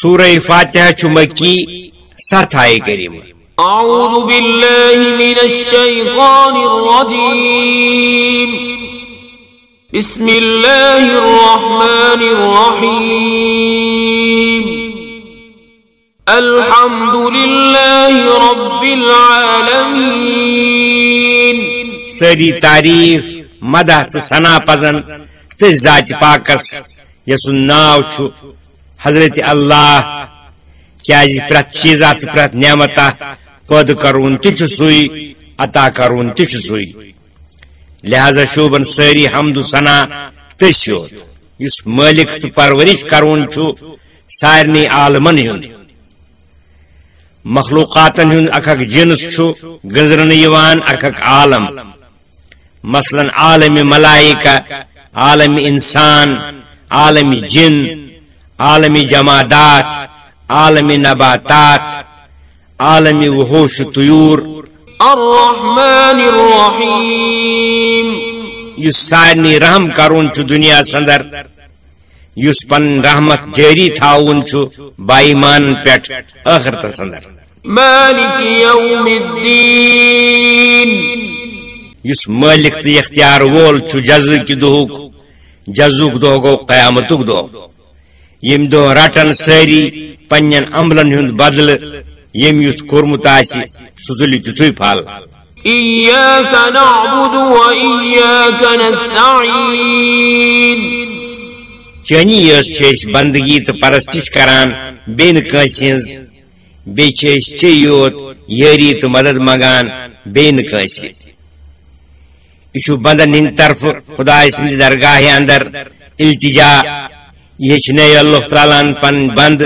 سورة فاتحة مكي سات آئے کریم۔ أعوذ بالله من الشيطان الرجيم بسم الله الرحمن الرحيم الحمد لله رب العالمين سری تعریف مدح تسنا پزن تزاج پاکس یسو ناو چھو حضرت اللہ کیا جی پرت چیزا تو پرت نعمتا پد کرون تہ سوئی، عطا کرون تہ سوئی۔ لہذا شوبن ساری حمد و ثنا تس یوت اس مالک تو پرورش کرون چھو سارنی عالمن ہند مخلوقاتن ہند اک اک جنس چھو گزرن یوان اک اک عالم۔ مثلا عالم ملائکہ، عالم انسان، عالم جن۔ عالم جمادات عالم نباتات عالم وحوش طیور. الرحمن الرحیم. یس سارنی رحم کرون چھ دنیا سندر یس پن رحمت جاری تھاون چھ بائیمان پیٹ آخرت سندر. مالک یوم الدین. یس مالک تو اختیار وول چھ جزو کی دہوک جزوک دہ گو قیامتک دہ یم دہ رٹن ساری پنن عملن ہند بدل یم یت کورمت آسی سہ تلی تیتھے پھل إياك نعبد وإياك نستعين. چنی یس چھ بندگی تو پرستش کران بین کنس ہز بیچ چھ یوت یری تو مدد منگان بین کنس یہ بندن ہند طرف خدا سند درگاہ اندر التجا یہ چھ اللہ تعالیٰ پن بند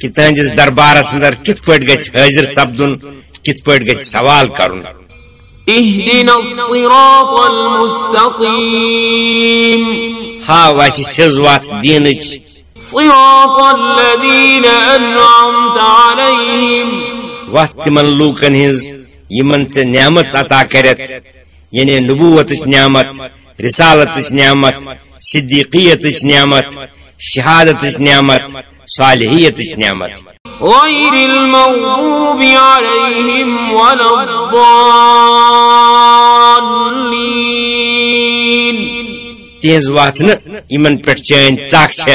کہ تہندس دربارس اندر کت پٹ گژھِ حاضر سپدن کت پٹ گژھِ سوال کرن۔ اهدنا الصراط المستقيم ہا واسہِ سیٚز وتھ دینٕچ۔ صراط الذين أنعمت عليهم وتھ تمن لوٗکن ہٕنٛز یمن ژےٚ نعمت عطا کرت۔ یعنی نبوتٕچ نعمت رسالتٕچ نعمت صدیقیتٕچ نعمت شہادتٕچ نعمت صالحیتٕچ نعمت۔ غير المغضوب عليهم ولا الضالين تہذ وتھ نمن پہ چین ژکھ چھ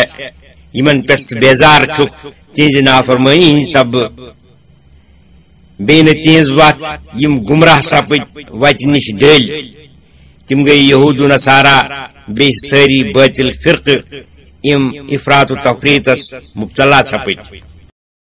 یمن پہ ژٕ بیزار چھک۔ ہٕنٛدۍ سببہٕ بیٚیہِ نہٕ تہذ وتھ یم گمراہ سپٕدۍ وتہِ نِش ڈٔلۍ تم گٔے یہود و نصارا بی ساری باطل فرقہٕ ام افراد و تفریٖتس مبتلا سپت